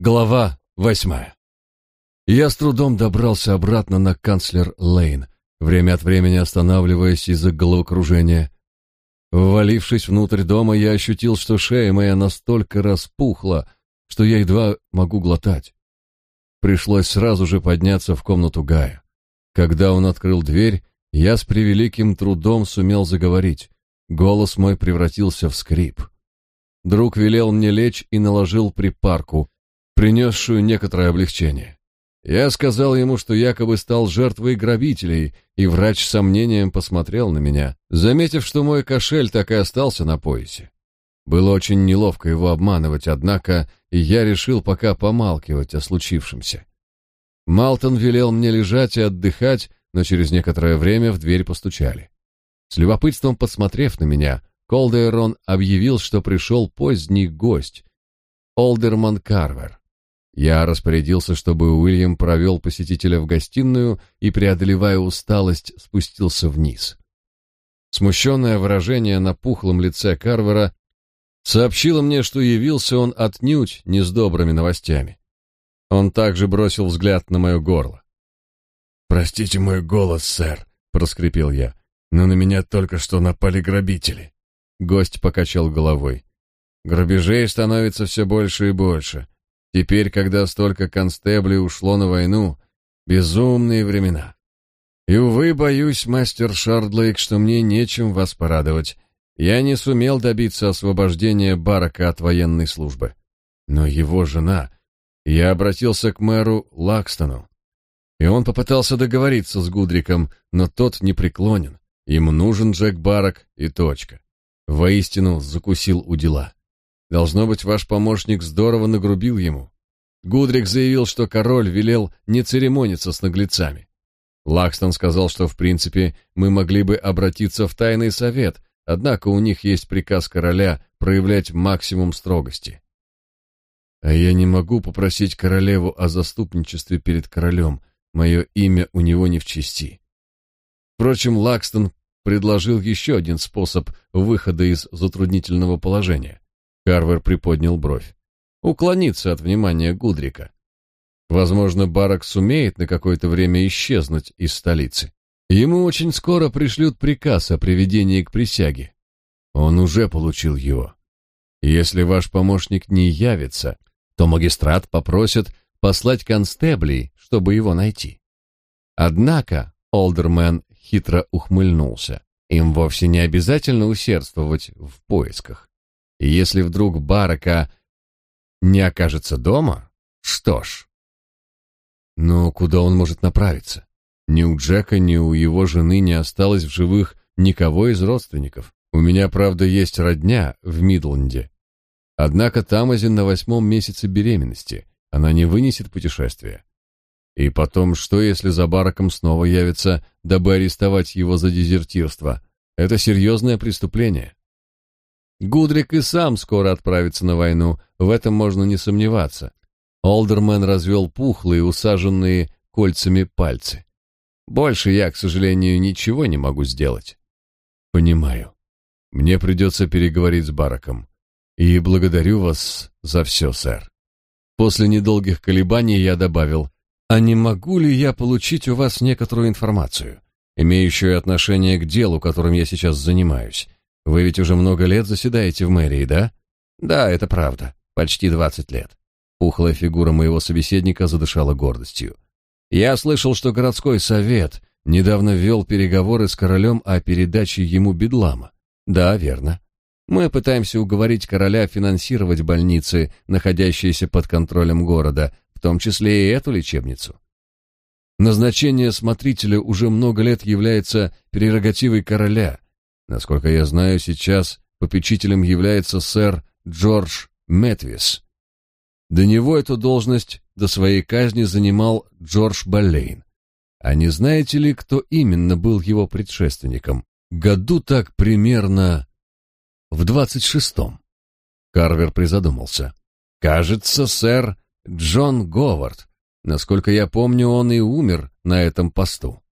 Глава восьмая. Я с трудом добрался обратно на канцлер Лейн, время от времени останавливаясь из-за головокружения. Ввалившись внутрь дома, я ощутил, что шея моя настолько распухла, что я едва могу глотать. Пришлось сразу же подняться в комнату Гая. Когда он открыл дверь, я с превеликим трудом сумел заговорить. Голос мой превратился в скрип. Друг велел мне лечь и наложил припарку, принесшую некоторое облегчение. Я сказал ему, что якобы стал жертвой грабителей, и врач с сомнением посмотрел на меня, заметив, что мой кошель так и остался на поясе. Было очень неловко его обманывать, однако я решил пока помалкивать о случившемся. Малтон велел мне лежать и отдыхать, но через некоторое время в дверь постучали. С любопытством посмотрев на меня, Колдейрон объявил, что пришел поздний гость, Олдерман Карвер. Я распорядился, чтобы Уильям провел посетителя в гостиную и, преодолевая усталость, спустился вниз. Смущенное выражение на пухлом лице Карвера сообщило мне, что явился он отнюдь не с добрыми новостями. Он также бросил взгляд на мое горло. «Простите мой голос, сэр», — проскрипел я, — «но на меня только что напали грабители». Гость покачал головой. «Грабежей становится все больше и больше. Теперь, когда столько констеблей ушло на войну, безумные времена. И, увы, боюсь, мастер Шардлейк, что мне нечем вас порадовать. Я не сумел добиться освобождения Барака от военной службы. Но его жена... Я обратился к мэру Лакстону, и он попытался договориться с Гудриком, но тот не преклонен. Ему нужен Джек Барак и точка. Воистину закусил у дела. Должно быть, ваш помощник здорово нагрубил ему. Гудрик заявил, что король велел не церемониться с наглецами. Лакстон сказал, что в принципе мы могли бы обратиться в тайный совет, однако у них есть приказ короля проявлять максимум строгости. А я не могу попросить королеву о заступничестве перед королем, мое имя у него не в чести. Впрочем, Лакстон предложил еще один способ выхода из затруднительного положения. Карвер приподнял бровь. Уклониться от внимания Гудрика. Возможно, Барак сумеет на какое-то время исчезнуть из столицы. Ему очень скоро пришлют приказ о приведении к присяге. Он уже получил его. Если ваш помощник не явится, то магистрат попросит послать констеблей, чтобы его найти. Однако Олдермен хитро ухмыльнулся. Им вовсе не обязательно усердствовать в поисках. И если вдруг Барака не окажется дома, что ж. Но куда он может направиться? Ни у Джека, ни у его жены не осталось в живых никого из родственников. У меня, правда, есть родня в Мидленде. Однако Тамазин на восьмом месяце беременности. Она не вынесет путешествия. И потом, что если за Бараком снова явится, дабы арестовать его за дезертирство? Это серьезное преступление. Гудрик и сам скоро отправится на войну, в этом можно не сомневаться. Олдермен развел пухлые, усаженные кольцами пальцы. Больше я, к сожалению, ничего не могу сделать. Понимаю. Мне придется переговорить с Бараком. И благодарю вас за все, сэр. После недолгих колебаний я добавил, а не могу ли я получить у вас некоторую информацию, имеющую отношение к делу, которым я сейчас занимаюсь? Вы ведь уже много лет заседаете в мэрии, да? Да, это правда. Почти двадцать лет. Пухлая фигура моего собеседника задышала гордостью. Я слышал, что городской совет недавно вел переговоры с королем о передаче ему бедлама. Да, верно. Мы пытаемся уговорить короля финансировать больницы, находящиеся под контролем города, в том числе и эту лечебницу. Назначение смотрителя уже много лет является прерогативой короля, Насколько я знаю, сейчас попечителем является сэр Джордж Метвис. До него эту должность до своей казни занимал Джордж Баллейн. А не знаете ли, кто именно был его предшественником? Году так примерно в двадцать шестом. Карвер призадумался. Кажется, сэр Джон Говард. Насколько я помню, он и умер на этом посту.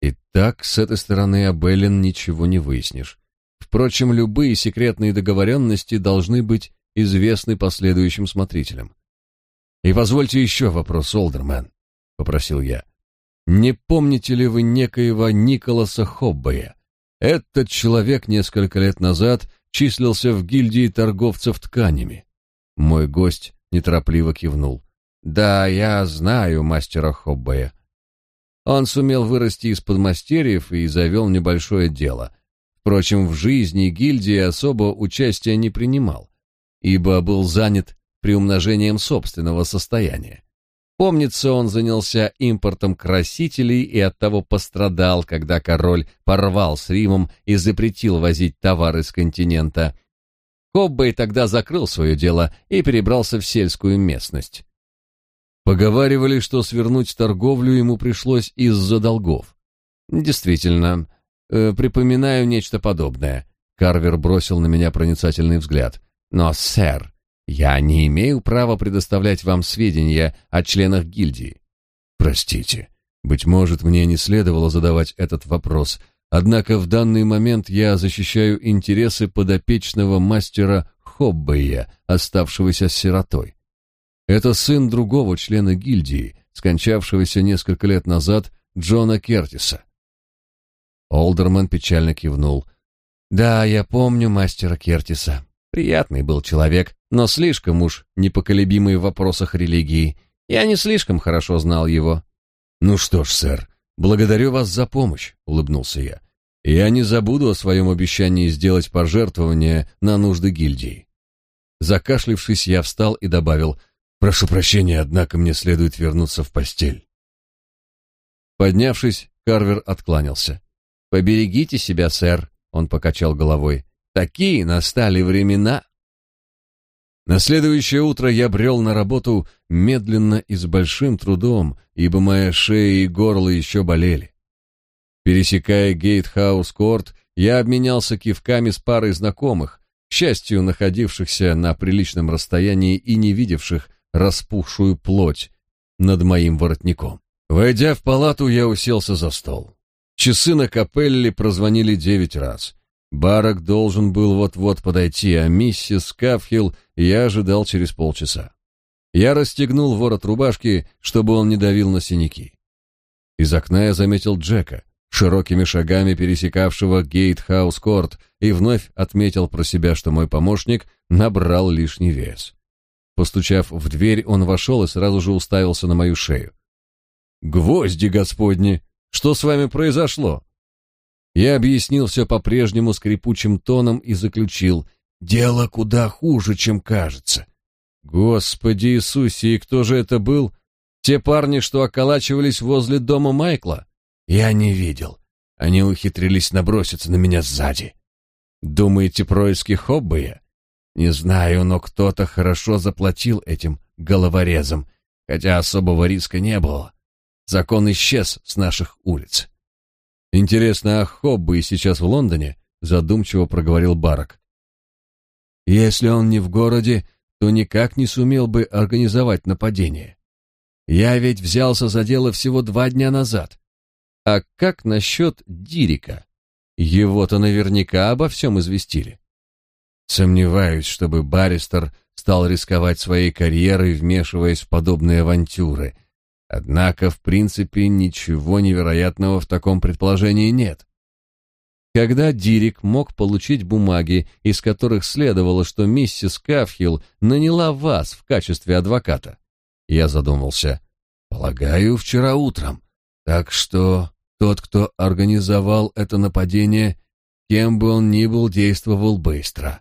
И так с этой стороны об ничего не выяснишь. Впрочем, любые секретные договоренности должны быть известны последующим смотрителям. И позвольте еще вопрос, Олдермен, попросил я. Не помните ли вы некоего Николаса Хоббея? Этот человек несколько лет назад числился в гильдии торговцев тканями. Мой гость неторопливо кивнул. Да, я знаю мастера Хоббея. Он сумел вырасти из подмастерьев и завел небольшое дело. Впрочем, в жизни гильдии особо участия не принимал, ибо был занят приумножением собственного состояния. Помнится, он занялся импортом красителей и оттого пострадал, когда король порвал с Римом и запретил возить товары с континента. Коббей тогда закрыл свое дело и перебрался в сельскую местность. Поговаривали, что свернуть торговлю ему пришлось из-за долгов. Действительно, э, припоминаю нечто подобное. Карвер бросил на меня проницательный взгляд. Но, сэр, я не имею права предоставлять вам сведения о членах гильдии. Простите, быть может, мне не следовало задавать этот вопрос, однако в данный момент я защищаю интересы подопечного мастера Хоббея, оставшегося сиротой. Это сын другого члена гильдии, скончавшегося несколько лет назад, Джона Кертиса. Олдерман печально кивнул. Да, я помню мастера Кертиса. Приятный был человек, но слишком уж непоколебимый в вопросах религии. Я не слишком хорошо знал его. Ну что ж, сэр, благодарю вас за помощь, улыбнулся я. Я не забуду о своем обещании сделать пожертвование на нужды гильдии. Закашлившись, я встал и добавил: "Прошу прощения, однако мне следует вернуться в постель". Поднявшись, Карвер откланялся. "Поберегите себя, сэр", он покачал головой. "Такие настали времена". На следующее утро я брел на работу медленно и с большим трудом, ибо моя шея и горло еще болели. Пересекая Гейтхаус-корт, я обменялся кивками с парой знакомых, к счастью, находившихся на приличном расстоянии и не видевших распухшую плоть над моим воротником. Войдя в палату, я уселся за стол. Часы на капелле прозвонили девять раз. Барак должен был вот-вот подойти, а миссис Кафхилл я ожидал через полчаса. Я расстегнул ворот рубашки, чтобы он не давил на синяки. Из окна я заметил Джека, широкими шагами пересекавшего Гейтхаус-корт, и вновь отметил про себя, что мой помощник набрал лишний вес. Постучав в дверь, он вошел и сразу же уставился на мою шею. «Гвозди, господни! Что с вами произошло?» Я объяснил все по-прежнему скрипучим тоном и заключил, дело куда хуже, чем кажется. Господи Иисусе, и кто же это был? Те парни, что околачивались возле дома Майкла? Я не видел. Они ухитрились наброситься на меня сзади. Думаете, происки Хоббея? Не знаю, но кто-то хорошо заплатил этим головорезам, хотя особого риска не было. Закон исчез с наших улиц. Интересно, а Хобби сейчас в Лондоне? Задумчиво проговорил Барак. Если он не в городе, то никак не сумел бы организовать нападение. Я ведь взялся за дело всего два дня назад. А как насчет Дирика? Его-то наверняка обо всем известили. Сомневаюсь, чтобы баристер стал рисковать своей карьерой, вмешиваясь в подобные авантюры — Однако, в принципе, ничего невероятного в таком предположении нет. Когда Дирик мог получить бумаги, из которых следовало, что миссис Кафхилл наняла вас в качестве адвоката? Я задумался. Полагаю, вчера утром. Так что тот, кто организовал это нападение, кем бы он ни был, действовал быстро.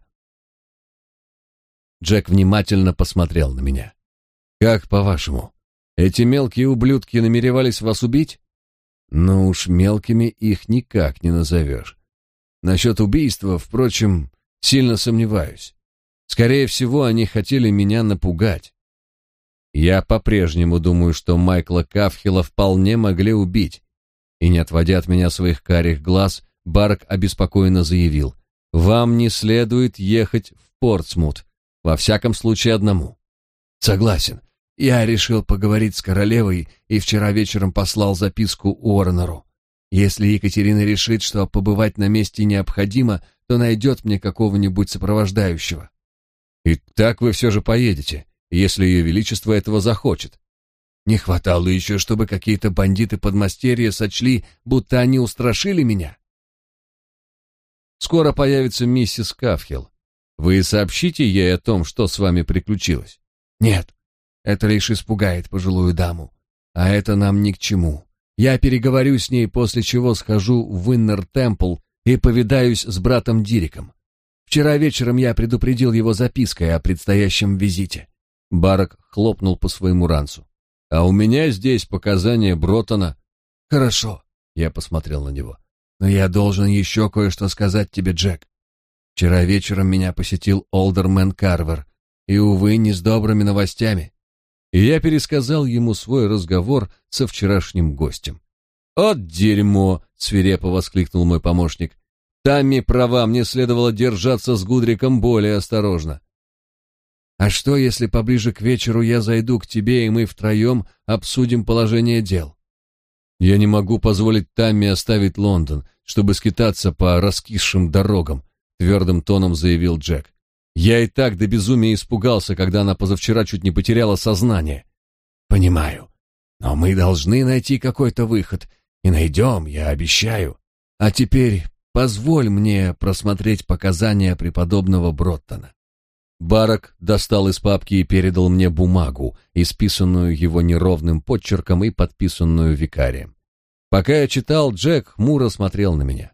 Джек внимательно посмотрел на меня. Как по-вашему, эти мелкие ублюдки намеревались вас убить? Ну уж мелкими их никак не назовешь. Насчет убийства, впрочем, сильно сомневаюсь. Скорее всего, они хотели меня напугать. Я по-прежнему думаю, что Майкла Кафхила вполне могли убить. И не отводя от меня своих карих глаз, Барк обеспокоенно заявил: "Вам не следует ехать в Портсмут, во всяком случае одному". Согласен. Я решил поговорить с королевой и вчера вечером послал записку Уорнеру. Если Екатерина решит, что побывать на месте необходимо, то найдет мне какого-нибудь сопровождающего. И так вы все же поедете? если ее величество этого захочет. Не хватало еще, чтобы какие-то бандиты подмастерья сочли, будто они устрашили меня. Скоро появится миссис Кафхилл. Вы сообщите ей о том, что с вами приключилось? Нет, это лишь испугает пожилую даму. А это нам ни к чему. Я переговорю с ней, после чего схожу в Иннер Темпл и повидаюсь с братом Дириком. Вчера вечером я предупредил его запиской о предстоящем визите. Барак хлопнул по своему ранцу. А у меня здесь показания Бротона. Хорошо, я посмотрел на него. Но я должен еще кое-что сказать тебе, Джек. Вчера вечером меня посетил Олдермен Карвер, и, увы, не с добрыми новостями. И я пересказал ему свой разговор со вчерашним гостем. «От дерьмо!» — свирепо воскликнул мой помощник. «Тамми права, мне следовало держаться с Гудриком более осторожно». «А что, если поближе к вечеру я зайду к тебе, и мы втроем обсудим положение дел?» «Я не могу позволить Тамми оставить Лондон, чтобы скитаться по раскисшим дорогам твердым тоном заявил Джек. Я и так до безумия испугался, когда она позавчера чуть не потеряла сознание. Понимаю. Но мы должны найти какой-то выход. И найдем, я обещаю. А теперь позволь мне просмотреть показания преподобного Броттона. Барак достал из папки и передал мне бумагу, исписанную его неровным подчерком и подписанную викарием. Пока я читал, Джек хмуро смотрел на меня.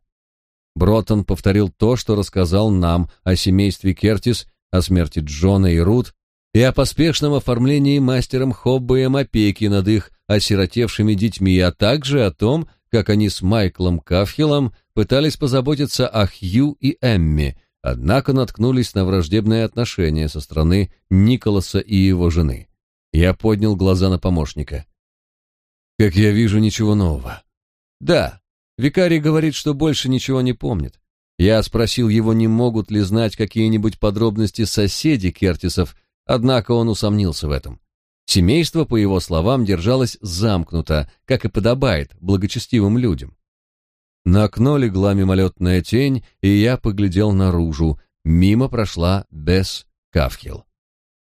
Броттон повторил то, что рассказал нам о семействе Кертис, о смерти Джона и Рут и о поспешном оформлении мастером Хоббеем опеки над их осиротевшими детьми, а также о том, как они с Майклом Кафхиллом пытались позаботиться о Хью и Эмми, однако наткнулись на враждебные отношения со стороны Николаса и его жены. Я поднял глаза на помощника. «Как я вижу, ничего нового». «Да, Викарий говорит, что больше ничего не помнит. Я спросил его, не могут ли знать какие-нибудь подробности соседи Кертисов, однако он усомнился в этом. Семейство, по его словам, держалось замкнуто, как и подобает благочестивым людям. На окно легла мимолетная тень, и я поглядел наружу. Мимо прошла Бесс Кавхил.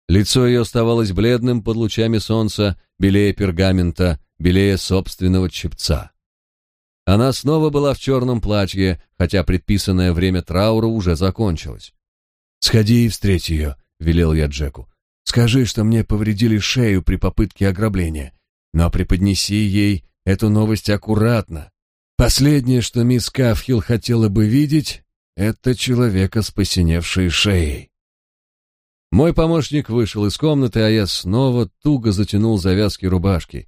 Лицо ее оставалось бледным под лучами солнца, белее пергамента, белее собственного чепца. Она снова была в черном платье, хотя предписанное время траура уже закончилось. «Сходи и встреть ее», — велел я Джеку. «Скажи, что мне повредили шею при попытке ограбления, но преподнеси ей эту новость аккуратно. Последнее, что мисс Кафхилл хотела бы видеть, это человека с посиневшей шеей». Мой помощник вышел из комнаты, а я снова туго затянул завязки рубашки.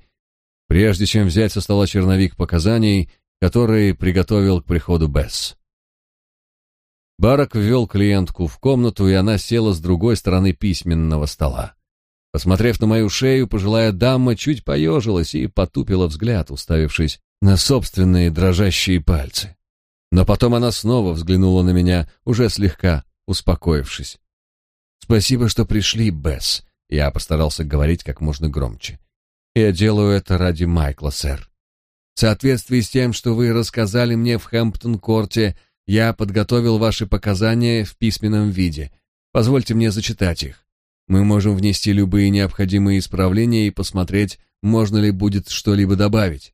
Прежде чем взять со стола черновик показаний, который приготовил к приходу Бесс. Барак ввел клиентку в комнату, и она села с другой стороны письменного стола. Посмотрев на мою шею, пожилая дама чуть поежилась и потупила взгляд, уставившись на собственные дрожащие пальцы. Но потом она снова взглянула на меня, уже слегка успокоившись. «Спасибо, что пришли, Бесс», — я постарался говорить как можно громче. «Я делаю это ради Майкла, сэр. В соответствии с тем, что вы рассказали мне в Хэмптон-корте, я подготовил ваши показания в письменном виде. Позвольте мне зачитать их. Мы можем внести любые необходимые исправления и посмотреть, можно ли будет что-либо добавить.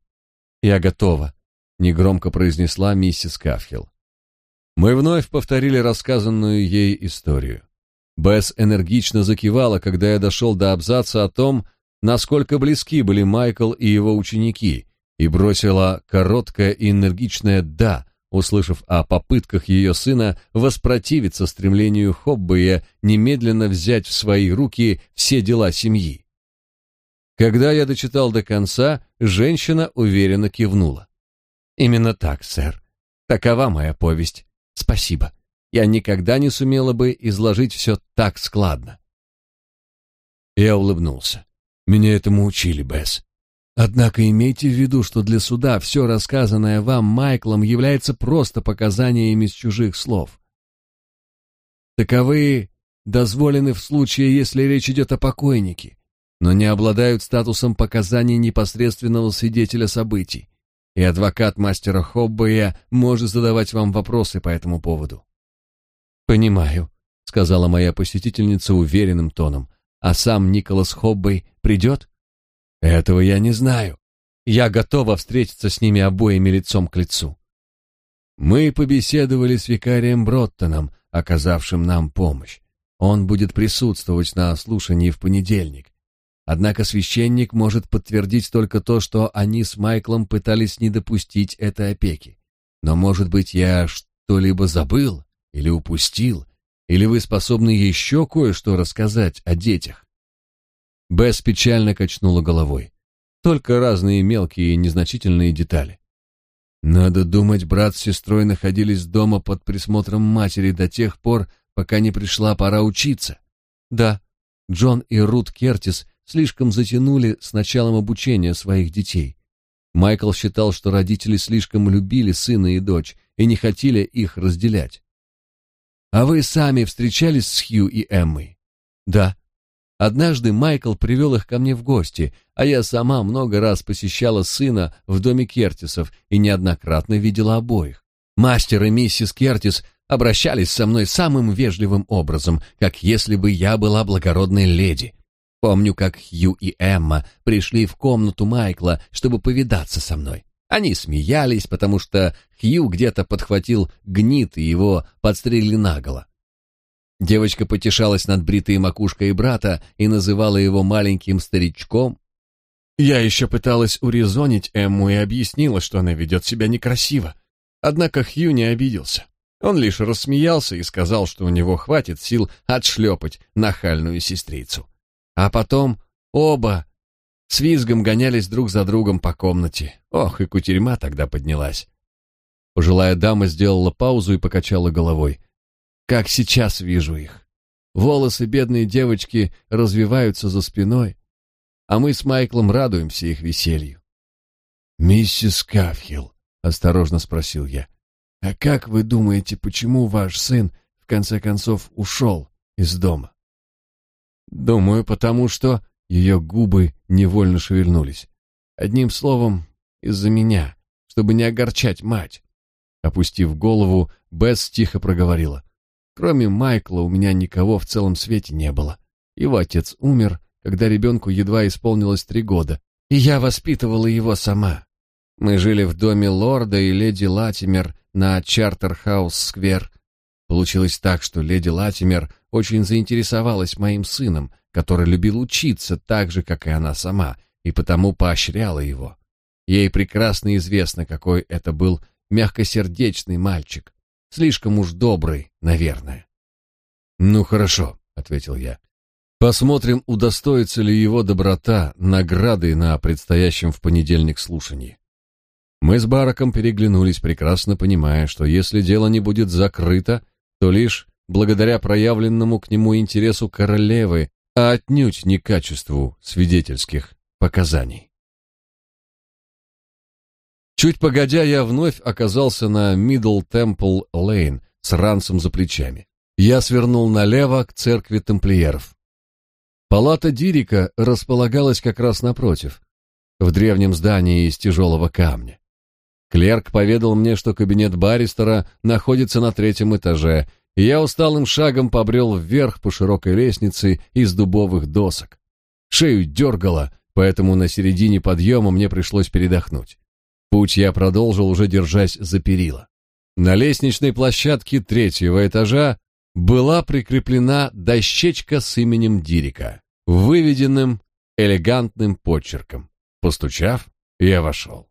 Я готова, негромко произнесла миссис Кафхилл. Мы вновь повторили рассказанную ей историю. Бесс энергично закивала, когда я дошел до абзаца о том, насколько близки были Майкл и его ученики, и бросила короткое и энергичное «да», услышав о попытках ее сына воспротивиться стремлению Хоббея немедленно взять в свои руки все дела семьи. Когда я дочитал до конца, женщина уверенно кивнула. «Именно так, сэр. Такова моя повесть. Спасибо. Я никогда не сумела бы изложить все так складно». Я улыбнулся. «Меня этому учили, Бесс. Однако имейте в виду, что для суда все рассказанное вам Майклом является просто показаниями из чужих слов. Таковые дозволены в случае, если речь идет о покойнике, но не обладают статусом показаний непосредственного свидетеля событий, и адвокат мастера Хоббея может задавать вам вопросы по этому поводу. «Понимаю», — сказала моя посетительница уверенным тоном, а сам Николас Хоббей придет? Этого я не знаю. Я готова встретиться с ними обоими лицом к лицу. Мы побеседовали с викарием Броттоном, оказавшим нам помощь. Он будет присутствовать на слушании в понедельник. Однако священник может подтвердить только то, что они с Майклом пытались не допустить этой опеки. Но, может быть, я что-либо забыл или упустил, или вы способны еще кое-что рассказать о детях? Бесс печально качнула головой. Только разные мелкие и незначительные детали. Надо думать, брат с сестрой находились дома под присмотром матери до тех пор, пока не пришла пора учиться. Да, Джон и Рут Кертис слишком затянули с началом обучения своих детей. Майкл считал, что родители слишком любили сына и дочь и не хотели их разделять. А вы сами встречались с Хью и Эммой? Да. Однажды Майкл привел их ко мне в гости, а я сама много раз посещала сына в доме Кертисов и неоднократно видела обоих. Мастер и миссис Кертис обращались со мной самым вежливым образом, как если бы я была благородной леди. Помню, как Хью и Эмма пришли в комнату Майкла, чтобы повидаться со мной. Они смеялись, потому что Хью где-то подхватил гнит и его подстрелили наголо. Девочка потешалась над бритой макушкой брата и называла его маленьким старичком. Я еще пыталась урезонить Эмму и объяснила, что она ведет себя некрасиво. Однако Хью не обиделся. Он лишь рассмеялся и сказал, что у него хватит сил отшлепать нахальную сестрицу. А потом оба с визгом гонялись друг за другом по комнате. Ох, и кутерьма тогда поднялась. Пожилая дама сделала паузу и покачала головой. Как сейчас вижу их. Волосы бедной девочки развиваются за спиной, а мы с Майклом радуемся их веселью. «Миссис Кафхилл», — осторожно спросил я, — «а как вы думаете, почему ваш сын в конце концов ушел из дома?» «Думаю, потому что...» Ее губы невольно шевельнулись. Одним словом, из-за меня, чтобы не огорчать мать. Опустив голову, Бесс тихо проговорила. Кроме Майкла у меня никого в целом свете не было. Его отец умер, когда ребенку едва исполнилось три года, и я воспитывала его сама. Мы жили в доме лорда и леди Латимер на Чартерхаус-сквер. Получилось так, что леди Латимер очень заинтересовалась моим сыном, который любил учиться так же, как и она сама, и потому поощряла его. Ей прекрасно известно, какой это был мягкосердечный мальчик, слишком уж добрый, наверное. «Ну хорошо», — ответил я. «Посмотрим, удостоится ли его доброта награды на предстоящем в понедельник слушании». Мы с Бараком переглянулись, прекрасно понимая, что если дело не будет закрыто, то лишь благодаря проявленному к нему интересу королевы, а отнюдь не качеству свидетельских показаний. Чуть погодя, я вновь оказался на Мидл Темпл Лейн с ранцем за плечами. Я свернул налево к церкви тамплиеров. Палата Дирика располагалась как раз напротив, в древнем здании из тяжелого камня. Клерк поведал мне, что кабинет баристера находится на третьем этаже, и я усталым шагом побрел вверх по широкой лестнице из дубовых досок. Шею дергало, поэтому на середине подъема мне пришлось передохнуть. Путь я продолжил, уже держась за перила. На лестничной площадке третьего этажа была прикреплена дощечка с именем Дирика, выведенным элегантным почерком. Постучав, я вошел.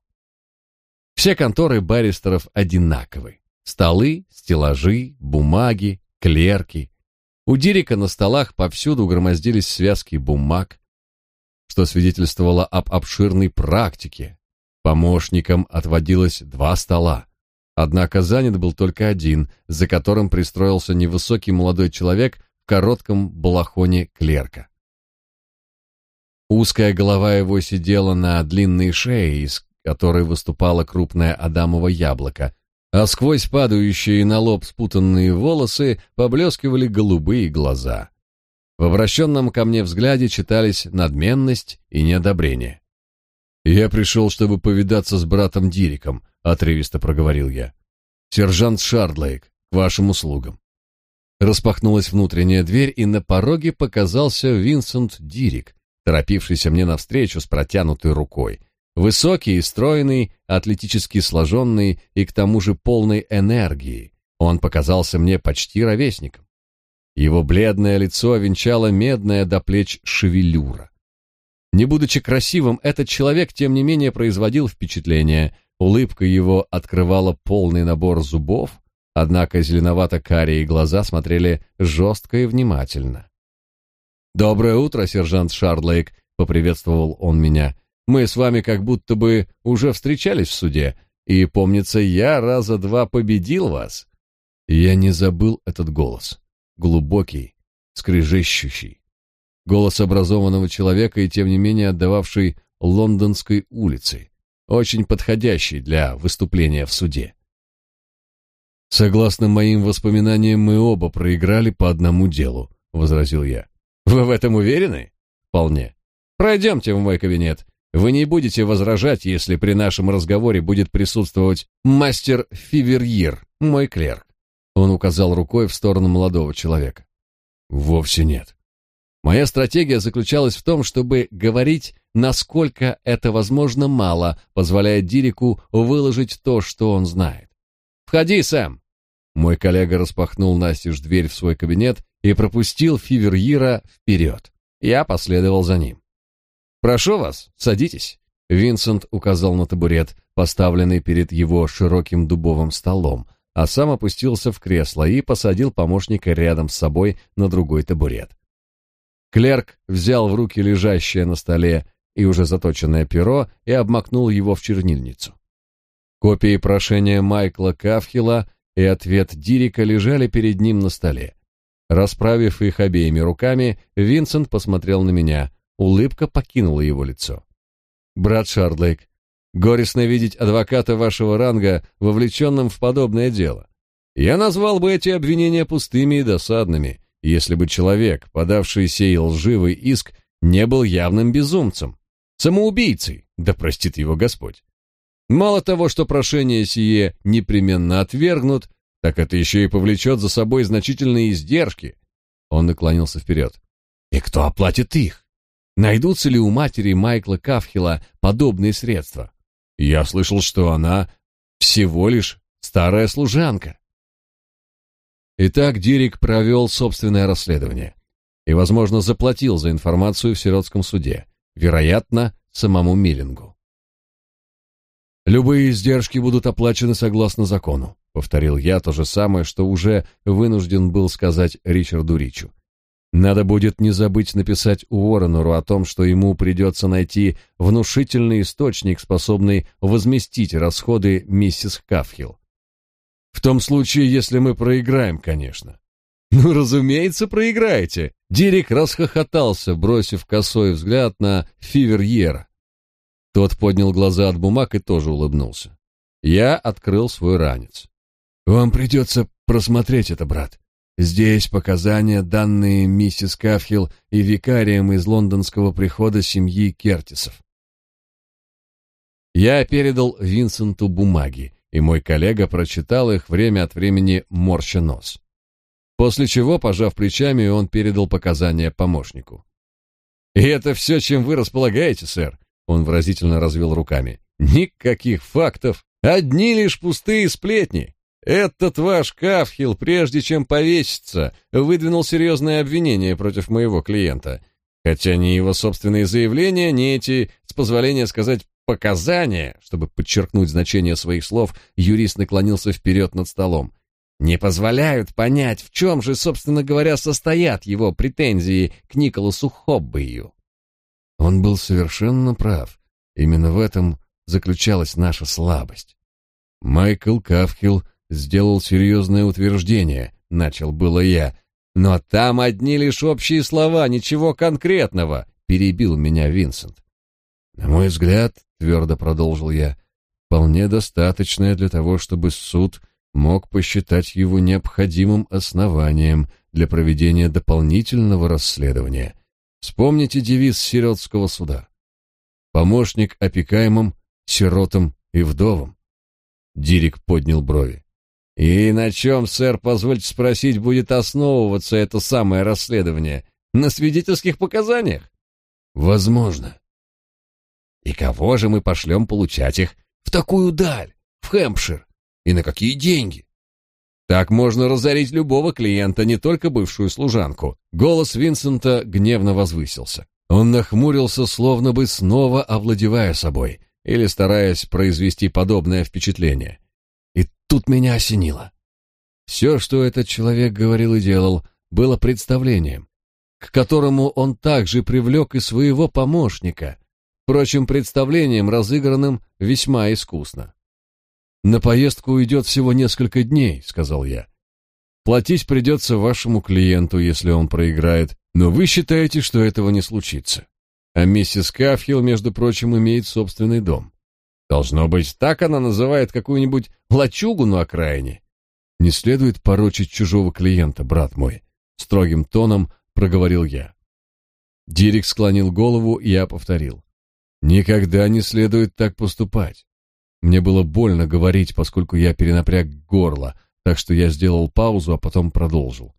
Все конторы баристеров одинаковы. Столы, стеллажи, бумаги, клерки. У Дирика на столах повсюду громоздились связки бумаг, что свидетельствовало об обширной практике. Помощникам отводилось два стола. Однако занят был только один, за которым пристроился невысокий молодой человек в коротком балахоне клерка. Узкая голова его сидела на длинной шее, из которой выступало крупное адамово яблоко, а сквозь падающие на лоб спутанные волосы поблескивали голубые глаза. В обращенном ко мне взгляде читались надменность и неодобрение. «Я пришел, чтобы повидаться с братом Дириком», — отрывисто проговорил я. «Сержант Шардлейк, к вашим услугам». Распахнулась внутренняя дверь, и на пороге показался Винсент Дирик, торопившийся мне навстречу с протянутой рукой. Высокий и стройный, атлетически сложенный и к тому же полной энергии. Он показался мне почти ровесником. Его бледное лицо венчало медная до плеч шевелюра. Не будучи красивым, этот человек, тем не менее, производил впечатление. Улыбка его открывала полный набор зубов, однако зеленовато-карие глаза смотрели жестко и внимательно. «Доброе утро, сержант Шардлейк», — поприветствовал он меня. «Мы с вами как будто бы уже встречались в суде, и, помнится, я раза два победил вас». Я не забыл этот голос. Глубокий, скрежещущий. Голос образованного человека и, тем не менее, отдававший лондонской улице, очень подходящий для выступления в суде. «Согласно моим воспоминаниям, мы оба проиграли по одному делу», — возразил я. Вы в этом уверены? Вполне. Пройдемте в мой кабинет. Вы не будете возражать, если при нашем разговоре будет присутствовать мастер Фиверьер, мой клерк. Он указал рукой в сторону молодого человека. Вовсе нет. Моя стратегия заключалась в том, чтобы говорить, насколько это возможно мало, позволяя Дирику выложить то, что он знает. «Входи, Сэм!» Мой коллега распахнул настежь дверь в свой кабинет и пропустил Фиверьира вперед. Я последовал за ним. «Прошу вас, садитесь», — Винсент указал на табурет, поставленный перед его широким дубовым столом, а сам опустился в кресло и посадил помощника рядом с собой на другой табурет. Клерк взял в руки лежащее на столе и уже заточенное перо и обмакнул его в чернильницу. Копии прошения Майкла Кафхила и ответ Дирика лежали перед ним на столе. Расправив их обеими руками, Винсент посмотрел на меня. Улыбка покинула его лицо. «Брат Шардлейк, горестно видеть адвоката вашего ранга, вовлеченным в подобное дело. Я назвал бы эти обвинения пустыми и досадными, если бы человек, подавший сей лживый иск, не был явным безумцем, самоубийцей, да простит его Господь. Мало того, что прошение сие непременно отвергнут, так это еще и повлечет за собой значительные издержки. Он наклонился вперед. И кто оплатит их? Найдутся ли у матери Майкла Кафхила подобные средства? Я слышал, что она всего лишь старая служанка. Итак, Дирик провел собственное расследование и, возможно, заплатил за информацию в сиротском суде, вероятно, самому Миллингу. Любые издержки будут оплачены согласно закону. Повторил я то же самое, что уже вынужден был сказать Ричарду Ричу. Надо будет не забыть написать Уорренеру о том, что ему придется найти внушительный источник, способный возместить расходы миссис Кафхилл. В том случае, если мы проиграем, конечно. Ну, разумеется, проиграете. Дирик расхохотался, бросив косой взгляд на Фиверьера. Тот поднял глаза от бумаг и тоже улыбнулся. Я открыл свой ранец. Вам придется просмотреть это, брат. Здесь показания, данные миссис Кафхилл и викарием из лондонского прихода семьи Кертисов. Я передал Винсенту бумаги, и мой коллега прочитал их время от времени морща нос. После чего, пожав плечами, он передал показания помощнику. «И это все, чем вы располагаете, сэр?» Он выразительно развел руками. «Никаких фактов, одни лишь пустые сплетни. Этот ваш Кафхил, прежде чем повеситься, выдвинул серьезное обвинение против моего клиента. Хотя ни его собственные заявления, ни эти, с позволения сказать, показания, чтобы подчеркнуть значение своих слов, юрист наклонился вперед над столом, не позволяют понять, в чем же, собственно говоря, состоят его претензии к Николасу Хоббею. Он был совершенно прав. Именно в этом заключалась наша слабость. Майкл Кафхилл сделал серьезное утверждение, начал было я. Но там одни лишь общие слова, ничего конкретного, перебил меня Винсент. На мой взгляд, твердо продолжил я, вполне достаточное для того, чтобы суд мог посчитать его необходимым основанием для проведения дополнительного расследования. Вспомните девиз сиротского суда. Помощник опекаемым, сиротам и вдовам. Дирик поднял брови. И на чем, сэр, позвольте спросить, будет основываться это самое расследование? На свидетельских показаниях? Возможно. И кого же мы пошлем получать их в такую даль, в Хэмпшир? И на какие деньги? Так можно разорить любого клиента, не только бывшую служанку. Голос Винсента гневно возвысился. Он нахмурился, словно бы снова овладевая собой или стараясь произвести подобное впечатление. И тут меня осенило. Все, что этот человек говорил и делал, было представлением, к которому он также привлек и своего помощника, впрочем, представлением, разыгранным весьма искусно. «На поездку уйдет всего несколько дней», — сказал я. «Платить придется вашему клиенту, если он проиграет, но вы считаете, что этого не случится. А миссис Кафхилл, между прочим, имеет собственный дом. Должно быть, так она называет какую-нибудь лачугу на окраине. Не следует порочить чужого клиента, брат мой, строгим тоном проговорил я. Дирик склонил голову, и я повторил: Никогда не следует так поступать. Мне было больно говорить, поскольку я перенапряг горло, так что я сделал паузу, а потом продолжил.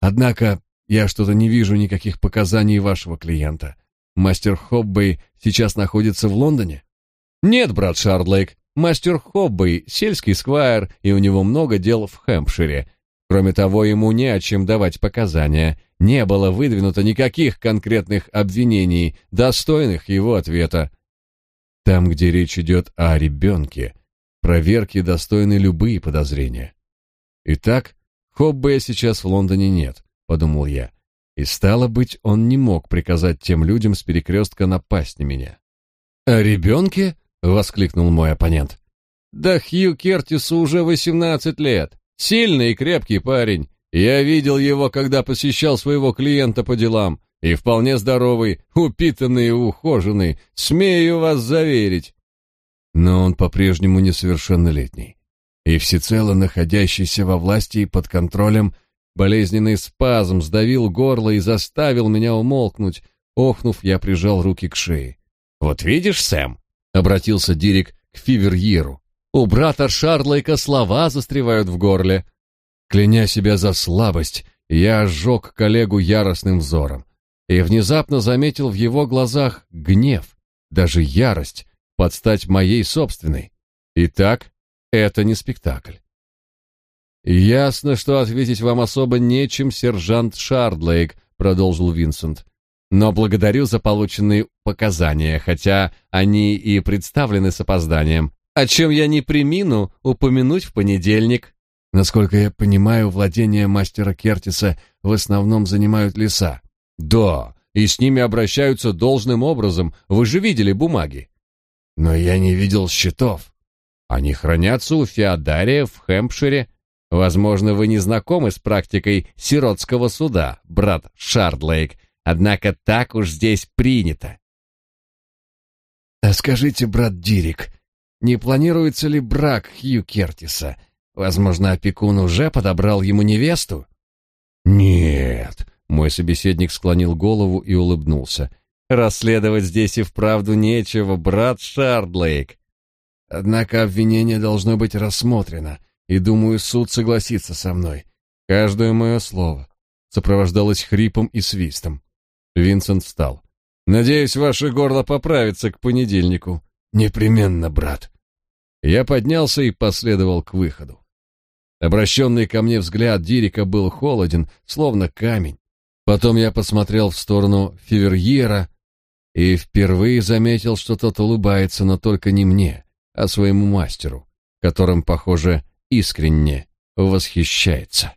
Однако я что-то не вижу никаких показаний вашего клиента. Мастер Хоббей сейчас находится в Лондоне? Нет, брат Шардлейк, мастер Хоббей сельский сквайр, и у него много дел в Хэмпшире. Кроме того, ему не о чем давать показания. Не было выдвинуто никаких конкретных обвинений, достойных его ответа. Там, где речь идет о ребенке, проверки достойны любые подозрения. Итак, Хоббея сейчас в Лондоне нет, подумал я. И стало быть, он не мог приказать тем людям с перекрестка напасть на меня. О ребенке? воскликнул мой оппонент. Да Хью Кертису уже восемнадцать лет. Сильный и крепкий парень. Я видел его, когда посещал своего клиента по делам. И вполне здоровый, упитанный и ухоженный, смею вас заверить. Но он по-прежнему несовершеннолетний. И всецело находящийся во власти и под контролем, болезненный спазм сдавил горло и заставил меня умолкнуть. Охнув, я прижал руки к шее. «Вот видишь, Сэм, обратился Дирик к Фиверьеру. У брата Шарлайка слова застревают в горле. Кляня себя за слабость, я ожег коллегу яростным взором и внезапно заметил в его глазах гнев, даже ярость, под стать моей собственной. Итак, это не спектакль. «Ясно, что ответить вам особо нечем, сержант Шардлейк», — продолжил Винсент но благодарю за полученные показания, хотя они и представлены с опозданием, о чем я не примину упомянуть в понедельник. Насколько я понимаю, владения мастера Кертиса в основном занимают леса. Да, и с ними обращаются должным образом, вы же видели бумаги. Но я не видел счетов. Они хранятся у Феодария в Хэмпшире. Возможно, вы не знакомы с практикой сиротского суда, брат Шардлейк, Однако так уж здесь принято. А скажите, брат Дирик, не планируется ли брак Хью Кертиса? Возможно, опекун уже подобрал ему невесту? Нет, мой собеседник склонил голову и улыбнулся. Расследовать здесь и вправду нечего, брат Шардлейк. Однако обвинение должно быть рассмотрено, и думаю, суд согласится со мной. Каждое мое слово сопровождалось хрипом и свистом. Винсент встал. Надеюсь, ваше горло поправится к понедельнику. Непременно, брат. Я поднялся и последовал к выходу. Обращенный ко мне взгляд Дирика был холоден, словно камень. Потом я посмотрел в сторону Фиверьера и впервые заметил, что тот улыбается, но только не мне, а своему мастеру, которым, похоже, искренне восхищается.